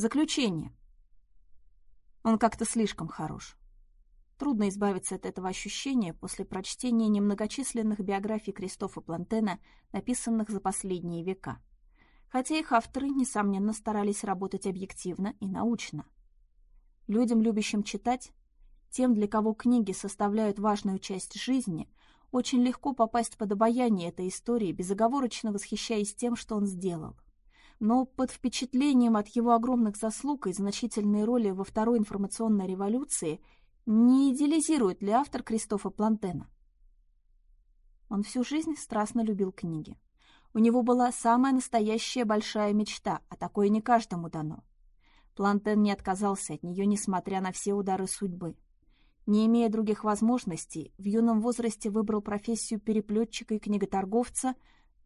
Заключение. Он как-то слишком хорош. Трудно избавиться от этого ощущения после прочтения немногочисленных биографий Кристофа Плантена, написанных за последние века. Хотя их авторы, несомненно, старались работать объективно и научно. Людям, любящим читать, тем, для кого книги составляют важную часть жизни, очень легко попасть под обаяние этой истории, безоговорочно восхищаясь тем, что он сделал. Но под впечатлением от его огромных заслуг и значительной роли во Второй информационной революции не идеализирует ли автор Кристофа Плантена? Он всю жизнь страстно любил книги. У него была самая настоящая большая мечта, а такое не каждому дано. Плантен не отказался от нее, несмотря на все удары судьбы. Не имея других возможностей, в юном возрасте выбрал профессию переплетчика и книготорговца,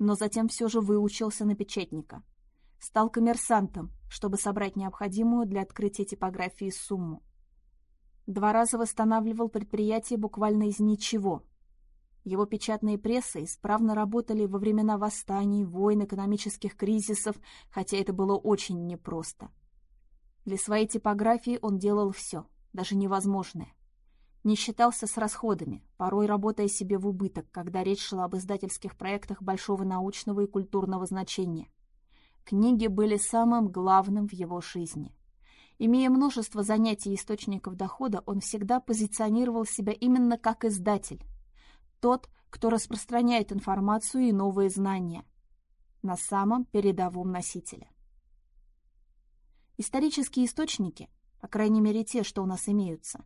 но затем все же выучился на печатника. Стал коммерсантом, чтобы собрать необходимую для открытия типографии сумму. Два раза восстанавливал предприятие буквально из ничего. Его печатные прессы исправно работали во времена восстаний, войн, экономических кризисов, хотя это было очень непросто. Для своей типографии он делал все, даже невозможное. Не считался с расходами, порой работая себе в убыток, когда речь шла об издательских проектах большого научного и культурного значения. Книги были самым главным в его жизни. Имея множество занятий и источников дохода, он всегда позиционировал себя именно как издатель. Тот, кто распространяет информацию и новые знания. На самом передовом носителе. Исторические источники, по крайней мере те, что у нас имеются,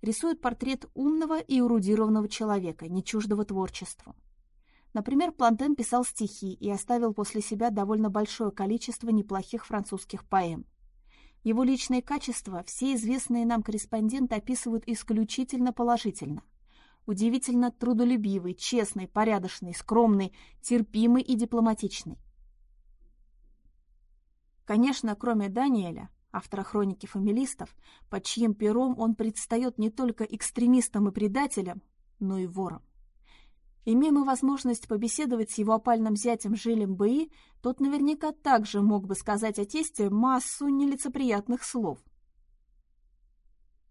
рисуют портрет умного и эрудированного человека, не чуждого творчеству. Например, Плантен писал стихи и оставил после себя довольно большое количество неплохих французских поэм. Его личные качества все известные нам корреспонденты описывают исключительно положительно. Удивительно трудолюбивый, честный, порядочный, скромный, терпимый и дипломатичный. Конечно, кроме Даниэля, автора хроники фамилистов, под чьим пером он предстает не только экстремистом и предателем, но и вором. Имея мы возможность побеседовать с его опальным зятем Жилем Бэи, тот наверняка также мог бы сказать о тесте массу нелицеприятных слов.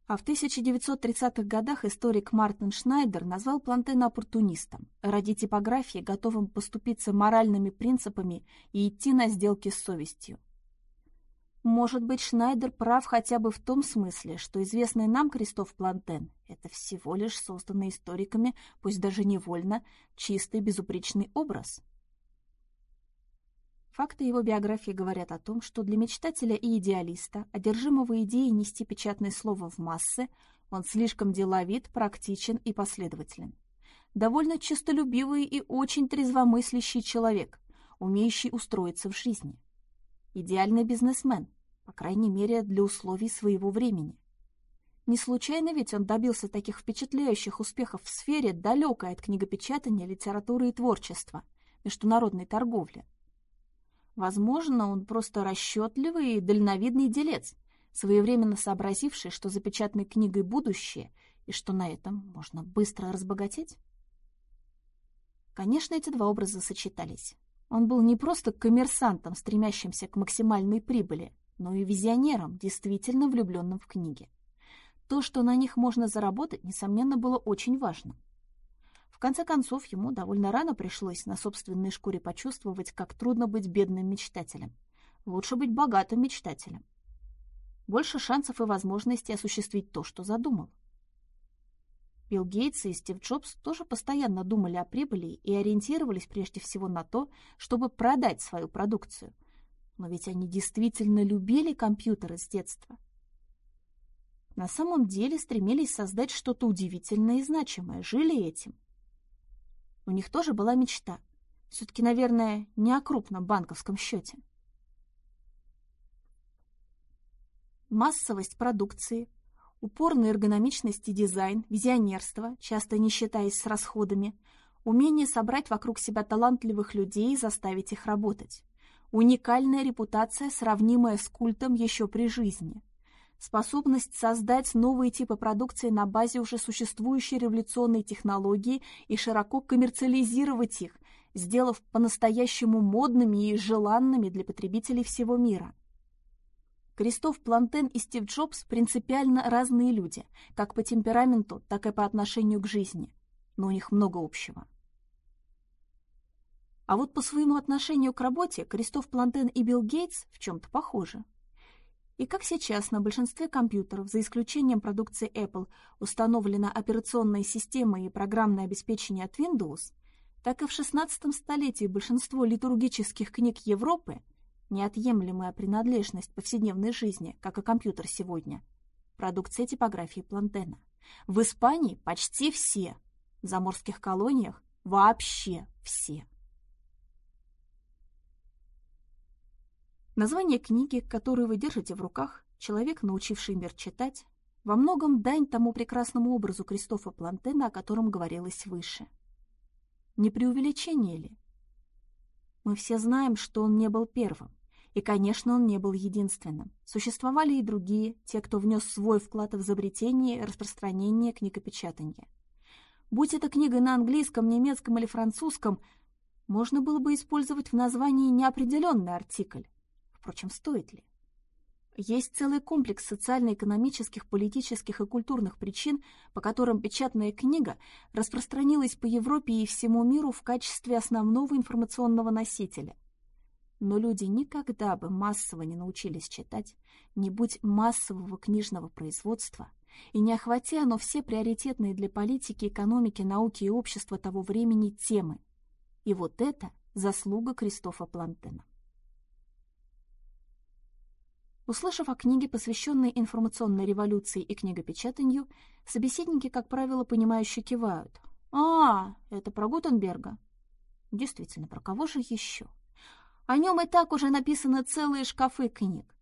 А в 1930-х годах историк Мартин Шнайдер назвал Плантена оппортунистом, ради типографии готовым поступиться моральными принципами и идти на сделки с совестью. Может быть, Шнайдер прав хотя бы в том смысле, что известный нам Кристоф Плантен — это всего лишь созданный историками, пусть даже невольно, чистый безупречный образ. Факты его биографии говорят о том, что для мечтателя и идеалиста, одержимого идеей нести печатное слово в массы, он слишком деловит, практичен и последователен. Довольно честолюбивый и очень трезвомыслящий человек, умеющий устроиться в жизни. Идеальный бизнесмен, по крайней мере, для условий своего времени. Не случайно ведь он добился таких впечатляющих успехов в сфере, далекой от книгопечатания, литературы и творчества, международной торговли. Возможно, он просто расчетливый и дальновидный делец, своевременно сообразивший, что за печатной книгой будущее и что на этом можно быстро разбогатеть. Конечно, эти два образа сочетались. Он был не просто коммерсантом, стремящимся к максимальной прибыли, но и визионером, действительно влюбленным в книги. То, что на них можно заработать, несомненно, было очень важно. В конце концов, ему довольно рано пришлось на собственной шкуре почувствовать, как трудно быть бедным мечтателем. Лучше быть богатым мечтателем. Больше шансов и возможностей осуществить то, что задумал. Билл Гейтс и Стив Джобс тоже постоянно думали о прибыли и ориентировались прежде всего на то, чтобы продать свою продукцию. Но ведь они действительно любили компьютеры с детства. На самом деле стремились создать что-то удивительное и значимое, жили этим. У них тоже была мечта. Все-таки, наверное, не о крупном банковском счете. Массовость продукции, Упор на эргономичность и дизайн, визионерство, часто не считаясь с расходами, умение собрать вокруг себя талантливых людей и заставить их работать. Уникальная репутация, сравнимая с культом еще при жизни. Способность создать новые типы продукции на базе уже существующей революционной технологии и широко коммерциализировать их, сделав по-настоящему модными и желанными для потребителей всего мира. Кристоф Плантен и Стив Джобс принципиально разные люди, как по темпераменту, так и по отношению к жизни, но у них много общего. А вот по своему отношению к работе Кристоф Плантен и Билл Гейтс в чем-то похожи. И как сейчас на большинстве компьютеров, за исключением продукции Apple, установлена операционная система и программное обеспечение от Windows, так и в XVI столетии большинство литургических книг Европы – неотъемлемая принадлежность повседневной жизни, как и компьютер сегодня, продукция типографии Плантена. В Испании почти все, в заморских колониях вообще все. Название книги, которую вы держите в руках, человек, научивший мир читать, во многом дань тому прекрасному образу Кристофа Плантена, о котором говорилось выше. Не преувеличение ли? Мы все знаем, что он не был первым. И, конечно, он не был единственным. Существовали и другие, те, кто внес свой вклад в изобретение и распространение книгопечатания. Будь эта книга на английском, немецком или французском, можно было бы использовать в названии неопределенный артикль, Впрочем, стоит ли? Есть целый комплекс социально-экономических, политических и культурных причин, по которым печатная книга распространилась по Европе и всему миру в качестве основного информационного носителя. Но люди никогда бы массово не научились читать, не будь массового книжного производства, и не охвати оно все приоритетные для политики, экономики, науки и общества того времени темы. И вот это заслуга Кристофа Плантена. Услышав о книге, посвященной информационной революции и книгопечатанию, собеседники, как правило, понимающе кивают. «А, это про Гутенберга?» Действительно, про кого же еще? О нем и так уже написаны целые шкафы книг.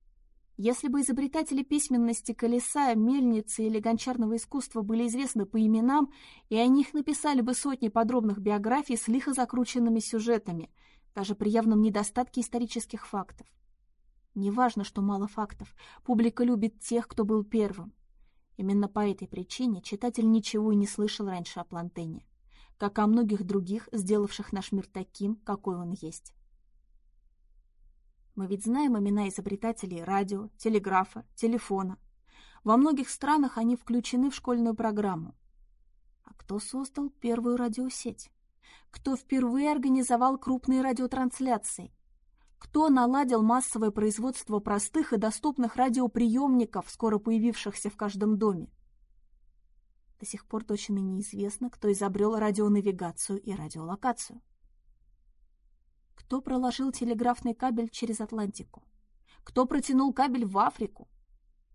Если бы изобретатели письменности колеса, мельницы или гончарного искусства были известны по именам, и о них написали бы сотни подробных биографий с лихо закрученными сюжетами, даже при явном недостатке исторических фактов. Неважно, что мало фактов, публика любит тех, кто был первым. Именно по этой причине читатель ничего и не слышал раньше о Плантене, как о многих других, сделавших наш мир таким, какой он есть. Мы ведь знаем имена изобретателей радио, телеграфа, телефона. Во многих странах они включены в школьную программу. А кто создал первую радиосеть? Кто впервые организовал крупные радиотрансляции? Кто наладил массовое производство простых и доступных радиоприемников, скоро появившихся в каждом доме? До сих пор точно неизвестно, кто изобрел радионавигацию и радиолокацию. Кто проложил телеграфный кабель через Атлантику? Кто протянул кабель в Африку?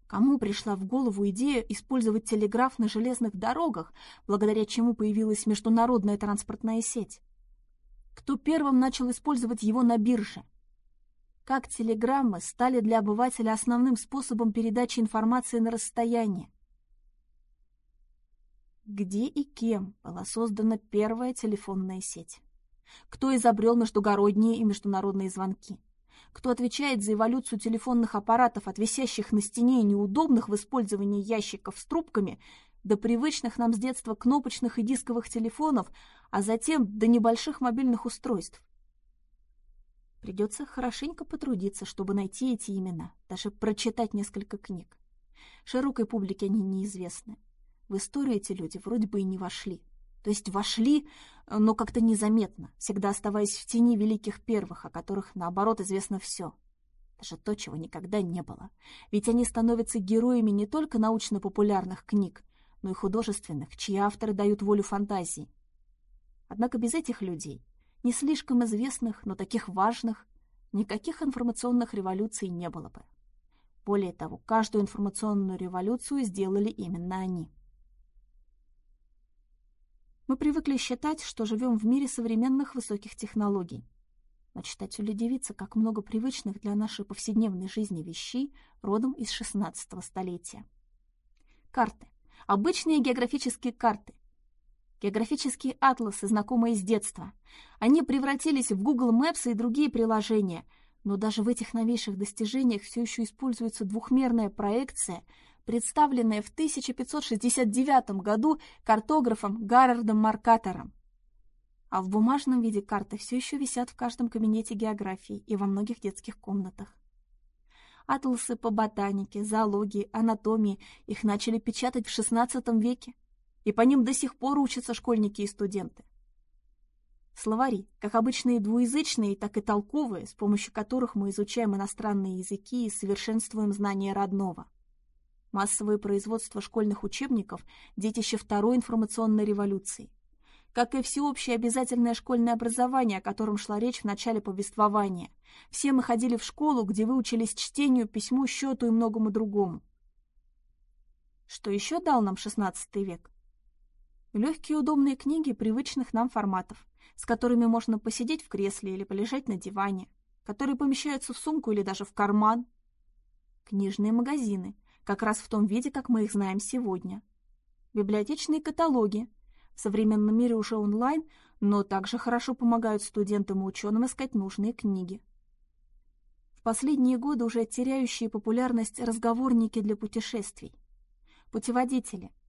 Кому пришла в голову идея использовать телеграф на железных дорогах, благодаря чему появилась международная транспортная сеть? Кто первым начал использовать его на бирже? Как телеграммы стали для обывателя основным способом передачи информации на расстояние. Где и кем была создана первая телефонная сеть? Кто изобрел междугородние и международные звонки? Кто отвечает за эволюцию телефонных аппаратов от висящих на стене и неудобных в использовании ящиков с трубками до привычных нам с детства кнопочных и дисковых телефонов, а затем до небольших мобильных устройств? Придется хорошенько потрудиться, чтобы найти эти имена, даже прочитать несколько книг. Широкой публике они неизвестны. В историю эти люди вроде бы и не вошли. То есть вошли, но как-то незаметно, всегда оставаясь в тени великих первых, о которых, наоборот, известно все. Даже то, чего никогда не было. Ведь они становятся героями не только научно-популярных книг, но и художественных, чьи авторы дают волю фантазии. Однако без этих людей не слишком известных, но таких важных, никаких информационных революций не было бы. Более того, каждую информационную революцию сделали именно они. Мы привыкли считать, что живем в мире современных высоких технологий. Но читателю дивится, как много привычных для нашей повседневной жизни вещей родом из XVI столетия. Карты. Обычные географические карты, географические атласы, знакомые с детства. Они превратились в Google Maps и другие приложения, но даже в этих новейших достижениях все еще используется двухмерная проекция, представленная в 1569 году картографом Гаррардом Маркатором. А в бумажном виде карты все еще висят в каждом кабинете географии и во многих детских комнатах. Атласы по ботанике, зоологии, анатомии их начали печатать в XVI веке, и по ним до сих пор учатся школьники и студенты. Словари, как обычные двуязычные, так и толковые, с помощью которых мы изучаем иностранные языки и совершенствуем знания родного. Массовое производство школьных учебников – детище второй информационной революции. Как и всеобщее обязательное школьное образование, о котором шла речь в начале повествования. Все мы ходили в школу, где выучились чтению, письму, счету и многому другому. Что еще дал нам XVI век? Легкие удобные книги привычных нам форматов, с которыми можно посидеть в кресле или полежать на диване, которые помещаются в сумку или даже в карман. Книжные магазины, как раз в том виде, как мы их знаем сегодня. Библиотечные каталоги, в современном мире уже онлайн, но также хорошо помогают студентам и ученым искать нужные книги. В последние годы уже теряющие популярность разговорники для путешествий. Путеводители –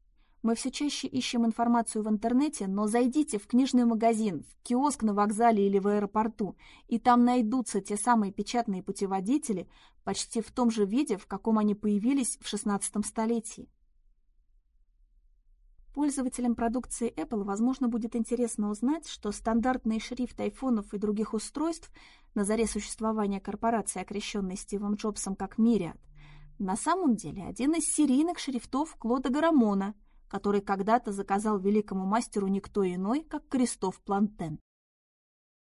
мы все чаще ищем информацию в интернете, но зайдите в книжный магазин, в киоск на вокзале или в аэропорту, и там найдутся те самые печатные путеводители почти в том же виде, в каком они появились в XVI столетии. Пользователям продукции Apple, возможно, будет интересно узнать, что стандартный шрифт айфонов и других устройств на заре существования корпорации, окрещенной Стивом Джобсом как Myriad, на самом деле один из серийных шрифтов Клода Гарамона – который когда-то заказал великому мастеру никто иной, как Кристоф Плантен.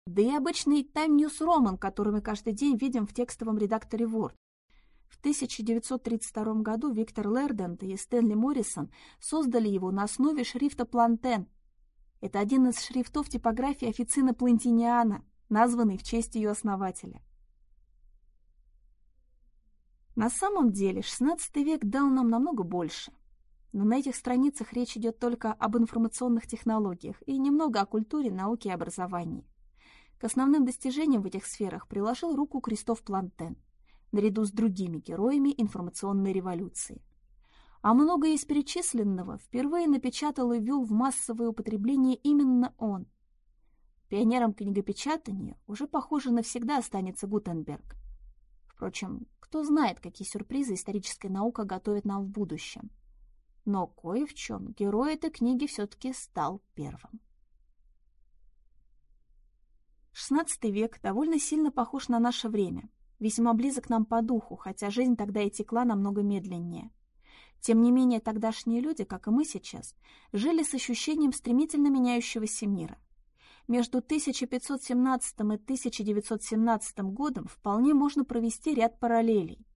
Да и обычный Time News Roman, который мы каждый день видим в текстовом редакторе Word. В 1932 году Виктор Лердент и Стэнли Моррисон создали его на основе шрифта Плантен. Это один из шрифтов типографии официна Плантиниана, названный в честь ее основателя. На самом деле XVI век дал нам намного больше – но на этих страницах речь идет только об информационных технологиях и немного о культуре, науке и образовании. К основным достижениям в этих сферах приложил руку Кристоф Плантен, наряду с другими героями информационной революции. А многое из перечисленного впервые напечатал и ввел в массовое употребление именно он. Пионером книгопечатания уже, похоже, навсегда останется Гутенберг. Впрочем, кто знает, какие сюрпризы историческая наука готовит нам в будущем но кое в чем герой этой книги все-таки стал первым. XVI век довольно сильно похож на наше время, весьма близок нам по духу, хотя жизнь тогда и текла намного медленнее. Тем не менее, тогдашние люди, как и мы сейчас, жили с ощущением стремительно меняющегося мира. Между 1517 и 1917 годом вполне можно провести ряд параллелей.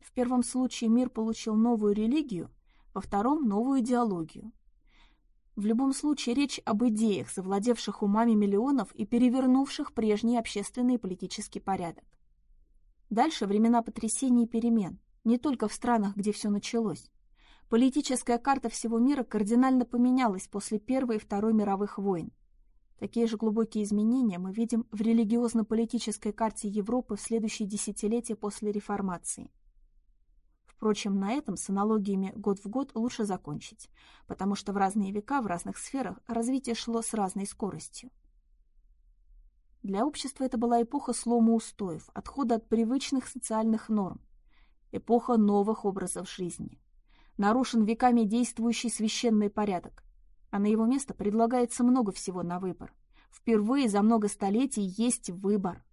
В первом случае мир получил новую религию, во втором – новую идеологию. В любом случае речь об идеях, завладевших умами миллионов и перевернувших прежний общественный и политический порядок. Дальше времена потрясений и перемен, не только в странах, где все началось. Политическая карта всего мира кардинально поменялась после Первой и Второй мировых войн. Такие же глубокие изменения мы видим в религиозно-политической карте Европы в следующие десятилетия после реформации – Впрочем, на этом с аналогиями год в год лучше закончить, потому что в разные века, в разных сферах развитие шло с разной скоростью. Для общества это была эпоха слома устоев, отхода от привычных социальных норм, эпоха новых образов жизни. Нарушен веками действующий священный порядок, а на его место предлагается много всего на выбор. Впервые за много столетий есть выбор.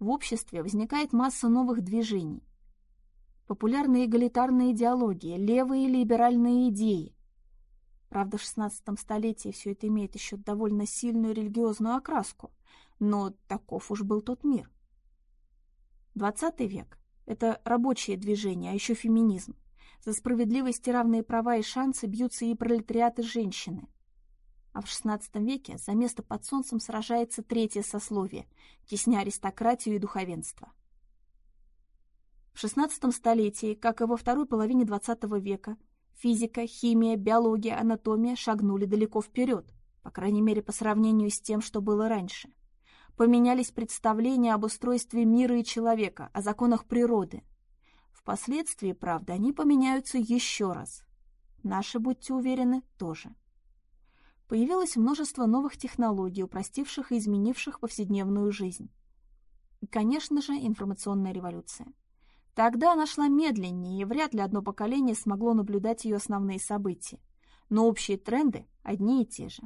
В обществе возникает масса новых движений, популярные эгалитарные идеологии, левые либеральные идеи. Правда, в XVI столетии все это имеет еще довольно сильную религиозную окраску, но таков уж был тот мир. XX век – это рабочее движение, а еще феминизм. За справедливость и равные права и шансы бьются и пролетариат, и женщины. А в XVI веке за место под солнцем сражается третье сословие, тесня аристократию и духовенство. В XVI столетии, как и во второй половине XX века, физика, химия, биология, анатомия шагнули далеко вперед, по крайней мере по сравнению с тем, что было раньше. Поменялись представления об устройстве мира и человека, о законах природы. Впоследствии, правда, они поменяются еще раз. Наши, будьте уверены, тоже. Появилось множество новых технологий, упростивших и изменивших повседневную жизнь. И, конечно же, информационная революция – Тогда она шла медленнее, и вряд ли одно поколение смогло наблюдать ее основные события. Но общие тренды одни и те же.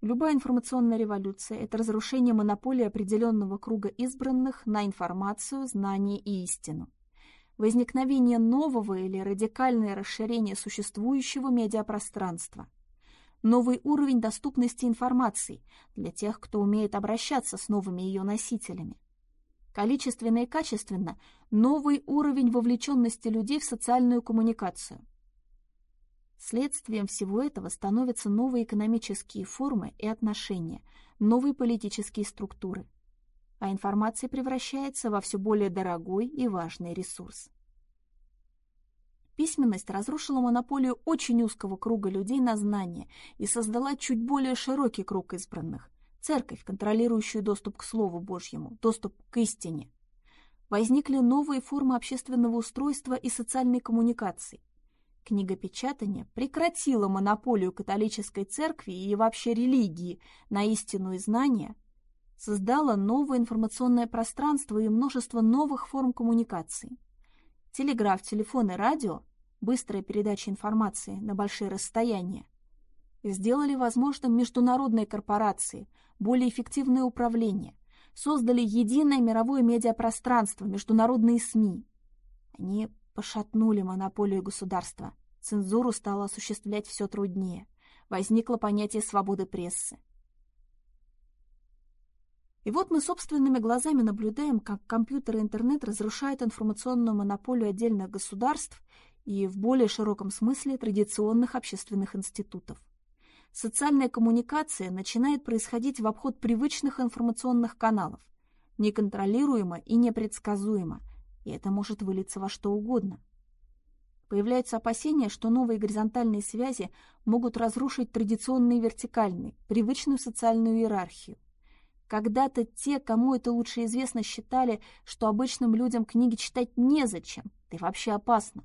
Любая информационная революция – это разрушение монополии определенного круга избранных на информацию, знание и истину. Возникновение нового или радикальное расширение существующего медиапространства. Новый уровень доступности информации для тех, кто умеет обращаться с новыми ее носителями количественно и качественно, новый уровень вовлеченности людей в социальную коммуникацию. Следствием всего этого становятся новые экономические формы и отношения, новые политические структуры. А информация превращается во все более дорогой и важный ресурс. Письменность разрушила монополию очень узкого круга людей на знания и создала чуть более широкий круг избранных, церковь, контролирующую доступ к Слову Божьему, доступ к истине. Возникли новые формы общественного устройства и социальной коммуникации. Книгопечатание прекратило монополию католической церкви и вообще религии на истину и знания, создало новое информационное пространство и множество новых форм коммуникации. Телеграф, телефон и радио, быстрая передача информации на большие расстояния, сделали возможным международные корпорации – более эффективное управление, создали единое мировое медиапространство, международные СМИ. Они пошатнули монополию государства. Цензуру стало осуществлять все труднее. Возникло понятие свободы прессы. И вот мы собственными глазами наблюдаем, как компьютер и интернет разрушают информационную монополию отдельных государств и в более широком смысле традиционных общественных институтов социальная коммуникация начинает происходить в обход привычных информационных каналов, неконтролируемо и непредсказуемо, и это может вылиться во что угодно. Появляются опасения, что новые горизонтальные связи могут разрушить традиционные вертикальные, привычную социальную иерархию. Когда-то те, кому это лучше известно, считали, что обычным людям книги читать незачем, да и вообще опасно.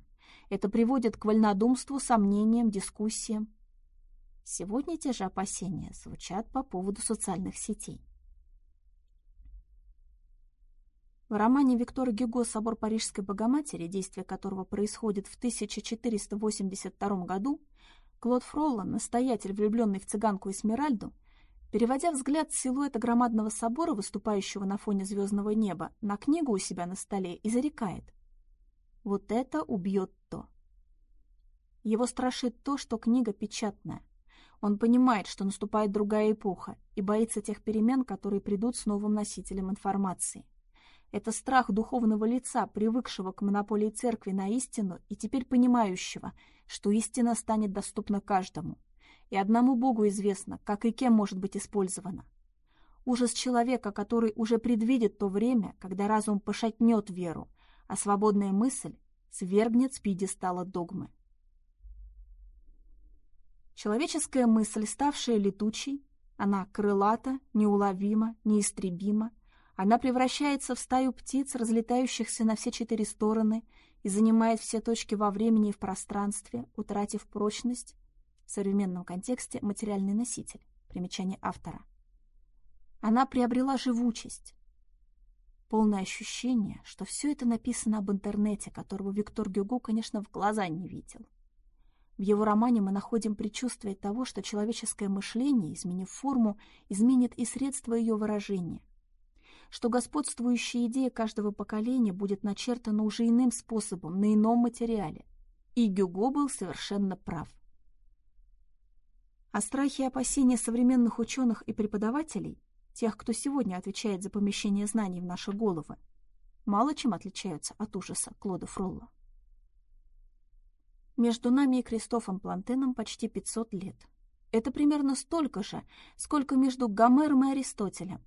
Это приводит к вольнодумству, сомнениям, дискуссиям. Сегодня те же опасения звучат по поводу социальных сетей. В романе Виктора Гюго «Собор Парижской Богоматери», действие которого происходит в 1482 году, Клод Фроллан, настоятель, влюбленный в цыганку Эсмеральду, переводя взгляд с силуэта громадного собора, выступающего на фоне звездного неба, на книгу у себя на столе и зарекает. Вот это убьет то. Его страшит то, что книга печатная. Он понимает, что наступает другая эпоха и боится тех перемен, которые придут с новым носителем информации. Это страх духовного лица, привыкшего к монополии церкви на истину и теперь понимающего, что истина станет доступна каждому. И одному Богу известно, как и кем может быть использована. Ужас человека, который уже предвидит то время, когда разум пошатнет веру, а свободная мысль свергнет с пьедестала догмы. Человеческая мысль, ставшая летучей, она крылата, неуловима, неистребима, она превращается в стаю птиц, разлетающихся на все четыре стороны и занимает все точки во времени и в пространстве, утратив прочность, в современном контексте материальный носитель, примечание автора. Она приобрела живучесть, полное ощущение, что все это написано об интернете, которого Виктор Гюго, конечно, в глаза не видел. В его романе мы находим предчувствие того, что человеческое мышление, изменив форму, изменит и средства ее выражения. Что господствующая идея каждого поколения будет начертана уже иным способом, на ином материале. И Гюго был совершенно прав. А страхи и опасения современных ученых и преподавателей, тех, кто сегодня отвечает за помещение знаний в наши головы, мало чем отличаются от ужаса Клода Фролла. Между нами и Кристофом Плантеном почти 500 лет. Это примерно столько же, сколько между Гомером и Аристотелем,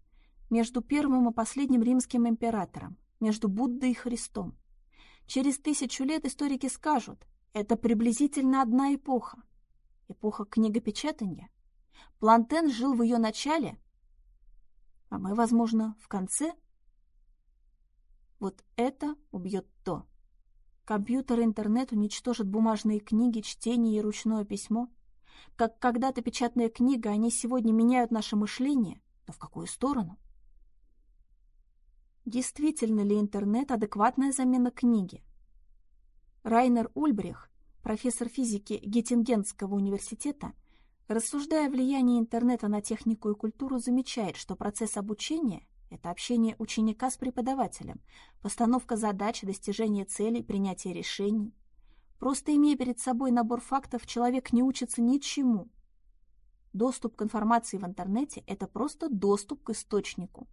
между первым и последним римским императором, между Буддой и Христом. Через тысячу лет историки скажут, это приблизительно одна эпоха. Эпоха книгопечатания. Плантен жил в ее начале, а мы, возможно, в конце. Вот это убьет то. Компьютер и интернет уничтожат бумажные книги, чтение и ручное письмо. Как когда-то печатная книга, они сегодня меняют наше мышление, но в какую сторону? Действительно ли интернет адекватная замена книги? Райнер Ульбрих, профессор физики Геттингенского университета, рассуждая о влиянии интернета на технику и культуру, замечает, что процесс обучения – это общение ученика с преподавателем, постановка задач, достижение целей, принятие решений. Просто имея перед собой набор фактов, человек не учится ничему. Доступ к информации в интернете – это просто доступ к источнику.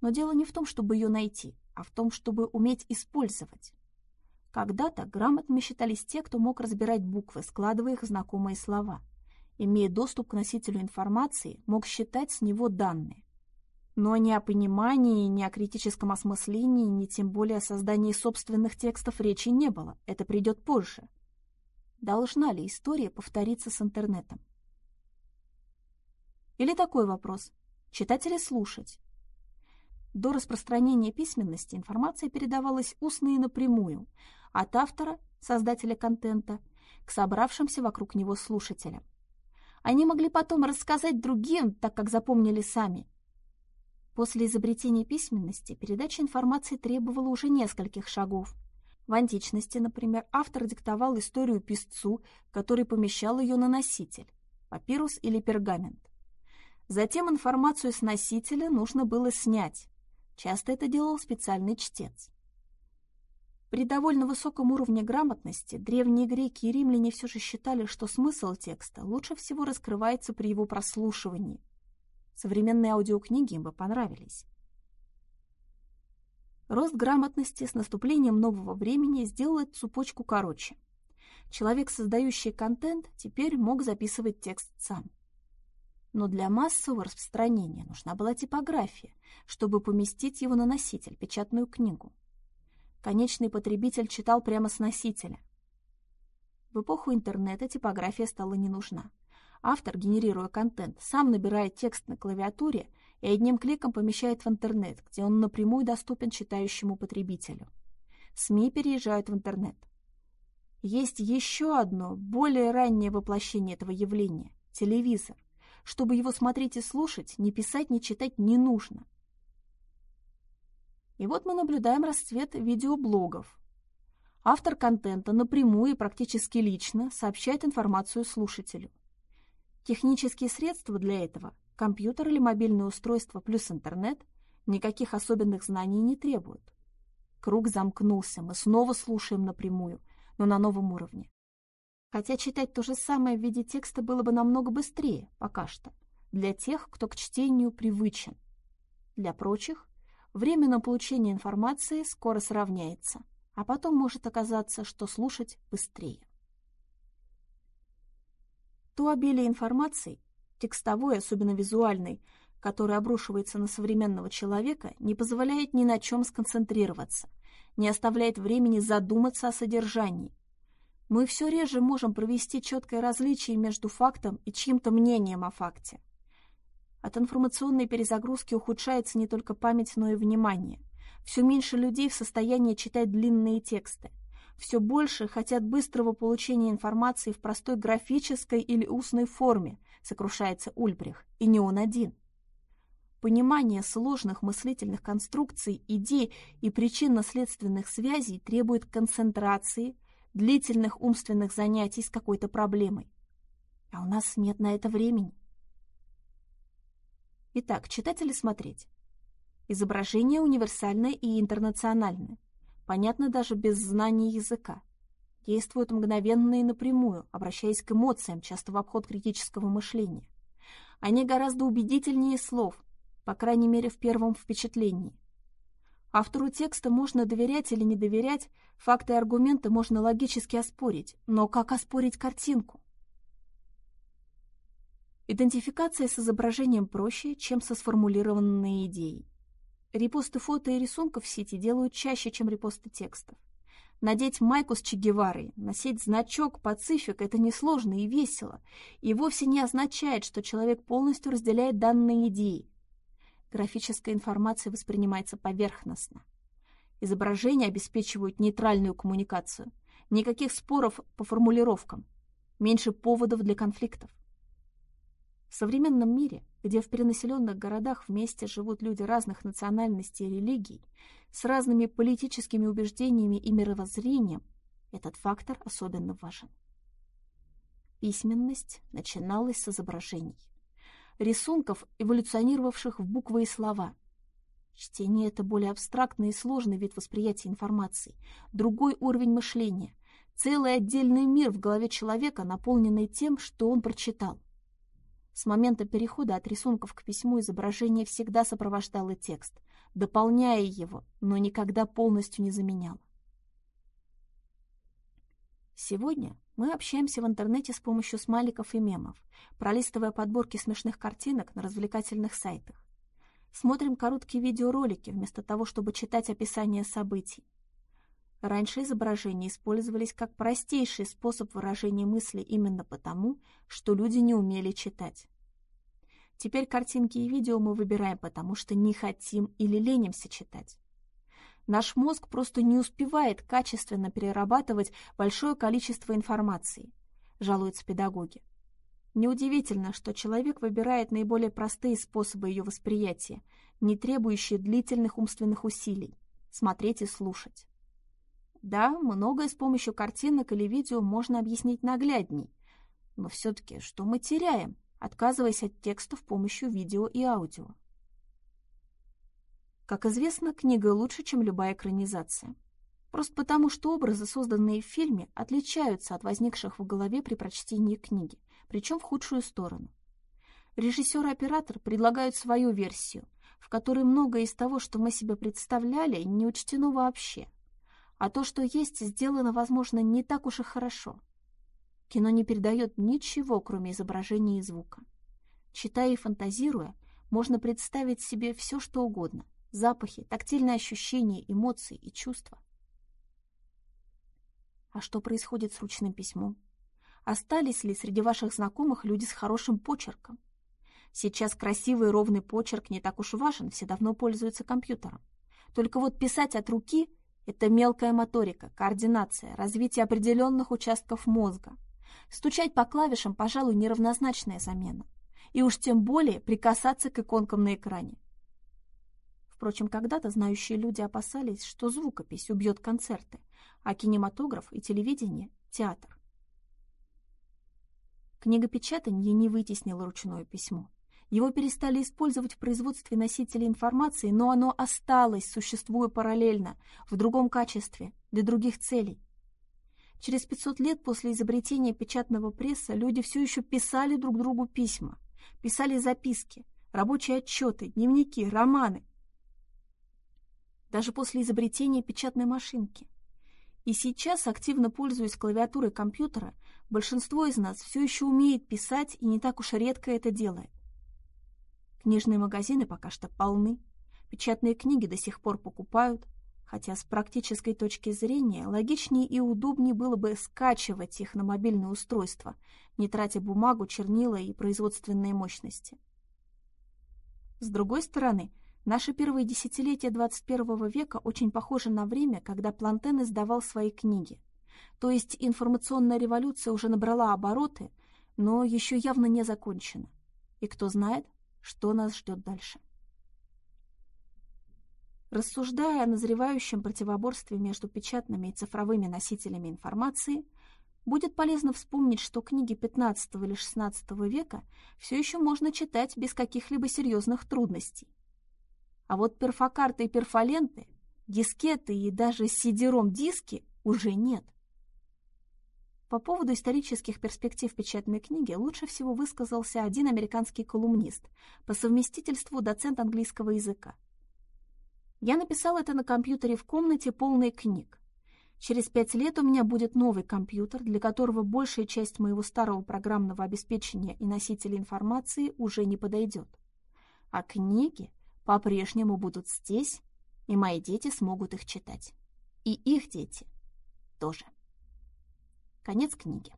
Но дело не в том, чтобы ее найти, а в том, чтобы уметь использовать. Когда-то грамотными считались те, кто мог разбирать буквы, складывая их в знакомые слова. Имея доступ к носителю информации, мог считать с него данные. Но ни о понимании, ни о критическом осмыслении, ни тем более о создании собственных текстов речи не было. Это придет позже. Должна ли история повториться с интернетом? Или такой вопрос. Читать или слушать? До распространения письменности информация передавалась устно и напрямую, от автора, создателя контента, к собравшимся вокруг него слушателям. Они могли потом рассказать другим, так как запомнили сами. После изобретения письменности передача информации требовала уже нескольких шагов. В античности, например, автор диктовал историю писцу, который помещал ее на носитель – папирус или пергамент. Затем информацию с носителя нужно было снять, Часто это делал специальный чтец. При довольно высоком уровне грамотности древние греки и римляне все же считали, что смысл текста лучше всего раскрывается при его прослушивании. Современные аудиокниги им бы понравились. Рост грамотности с наступлением нового времени сделал цепочку короче. Человек, создающий контент, теперь мог записывать текст сам но для массового распространения нужна была типография, чтобы поместить его на носитель, печатную книгу. Конечный потребитель читал прямо с носителя. В эпоху интернета типография стала не нужна. Автор, генерируя контент, сам набирает текст на клавиатуре и одним кликом помещает в интернет, где он напрямую доступен читающему потребителю. СМИ переезжают в интернет. Есть еще одно, более раннее воплощение этого явления – телевизор. Чтобы его смотреть и слушать, ни писать, ни читать не нужно. И вот мы наблюдаем расцвет видеоблогов. Автор контента напрямую и практически лично сообщает информацию слушателю. Технические средства для этого – компьютер или мобильное устройство плюс интернет – никаких особенных знаний не требуют. Круг замкнулся, мы снова слушаем напрямую, но на новом уровне. Хотя читать то же самое в виде текста было бы намного быстрее, пока что, для тех, кто к чтению привычен. Для прочих время на получение информации скоро сравняется, а потом может оказаться, что слушать быстрее. То обилие информации, текстовой, особенно визуальной, который обрушивается на современного человека, не позволяет ни на чем сконцентрироваться, не оставляет времени задуматься о содержании, мы все реже можем провести четкое различие между фактом и чьим-то мнением о факте. От информационной перезагрузки ухудшается не только память, но и внимание. Все меньше людей в состоянии читать длинные тексты. Все больше хотят быстрого получения информации в простой графической или устной форме, сокрушается Ульбрих, и не он один. Понимание сложных мыслительных конструкций, идей и причинно-следственных связей требует концентрации, длительных умственных занятий с какой-то проблемой. А у нас нет на это времени. Итак, читать или смотреть? Изображение универсальное и интернациональное. Понятно даже без знания языка. Действуют мгновенно и напрямую, обращаясь к эмоциям, часто в обход критического мышления. Они гораздо убедительнее слов, по крайней мере в первом впечатлении. Автору текста можно доверять или не доверять, факты и аргументы можно логически оспорить, но как оспорить картинку? Идентификация с изображением проще, чем со сформулированной идеей. Репосты фото и рисунков в сети делают чаще, чем репосты текстов. Надеть майку с Че Геварой, носить значок «Пацифик» — это несложно и весело, и вовсе не означает, что человек полностью разделяет данные идеи графическая информация воспринимается поверхностно. Изображения обеспечивают нейтральную коммуникацию. Никаких споров по формулировкам. Меньше поводов для конфликтов. В современном мире, где в перенаселенных городах вместе живут люди разных национальностей и религий, с разными политическими убеждениями и мировоззрением, этот фактор особенно важен. Письменность начиналась с изображений. Рисунков, эволюционировавших в буквы и слова. Чтение — это более абстрактный и сложный вид восприятия информации, другой уровень мышления, целый отдельный мир в голове человека, наполненный тем, что он прочитал. С момента перехода от рисунков к письму изображение всегда сопровождало текст, дополняя его, но никогда полностью не заменяло. Сегодня мы общаемся в интернете с помощью смайликов и мемов, пролистывая подборки смешных картинок на развлекательных сайтах. Смотрим короткие видеоролики вместо того, чтобы читать описание событий. Раньше изображения использовались как простейший способ выражения мысли именно потому, что люди не умели читать. Теперь картинки и видео мы выбираем, потому что не хотим или ленимся читать. Наш мозг просто не успевает качественно перерабатывать большое количество информации, жалуются педагоги. Неудивительно, что человек выбирает наиболее простые способы ее восприятия, не требующие длительных умственных усилий – смотреть и слушать. Да, многое с помощью картинок или видео можно объяснить наглядней. Но все-таки что мы теряем, отказываясь от текстов с помощью видео и аудио? Как известно, книга лучше, чем любая экранизация. Просто потому, что образы, созданные в фильме, отличаются от возникших в голове при прочтении книги, причем в худшую сторону. Режиссер и оператор предлагают свою версию, в которой многое из того, что мы себе представляли, не учтено вообще – а то, что есть, сделано, возможно, не так уж и хорошо. Кино не передает ничего, кроме изображения и звука. Читая и фантазируя, можно представить себе все, что угодно. Запахи, тактильные ощущения, эмоции и чувства. А что происходит с ручным письмом? Остались ли среди ваших знакомых люди с хорошим почерком? Сейчас красивый ровный почерк не так уж важен, все давно пользуются компьютером. Только вот писать от руки это мелкая моторика, координация, развитие определенных участков мозга. Стучать по клавишам, пожалуй, неравнозначная замена. И уж тем более прикасаться к иконкам на экране. Впрочем, когда-то знающие люди опасались, что звукопись убьет концерты, а кинематограф и телевидение – театр. Книгопечатание не вытеснило ручное письмо. Его перестали использовать в производстве носителей информации, но оно осталось, существуя параллельно, в другом качестве, для других целей. Через 500 лет после изобретения печатного пресса люди все еще писали друг другу письма, писали записки, рабочие отчеты, дневники, романы. Даже после изобретения печатной машинки. И сейчас, активно пользуясь клавиатурой компьютера, большинство из нас все еще умеет писать и не так уж редко это делает. Книжные магазины пока что полны, печатные книги до сих пор покупают, хотя с практической точки зрения логичнее и удобнее было бы скачивать их на мобильное устройство, не тратя бумагу, чернила и производственные мощности. С другой стороны, наши первые десятилетия 21 века очень похожи на время, когда Плантен издавал свои книги. То есть информационная революция уже набрала обороты, но еще явно не закончена. И кто знает, что нас ждет дальше. Рассуждая о назревающем противоборстве между печатными и цифровыми носителями информации, будет полезно вспомнить, что книги XV или XVI века все еще можно читать без каких-либо серьезных трудностей. А вот перфокарты и перфоленты, дискеты и даже CD-ROM-диски уже нет. По поводу исторических перспектив печатной книги лучше всего высказался один американский колумнист, по совместительству доцент английского языка. Я написал это на компьютере в комнате, полной книг. Через пять лет у меня будет новый компьютер, для которого большая часть моего старого программного обеспечения и носителя информации уже не подойдет. А книги по-прежнему будут здесь, и мои дети смогут их читать. И их дети тоже. Конец книги.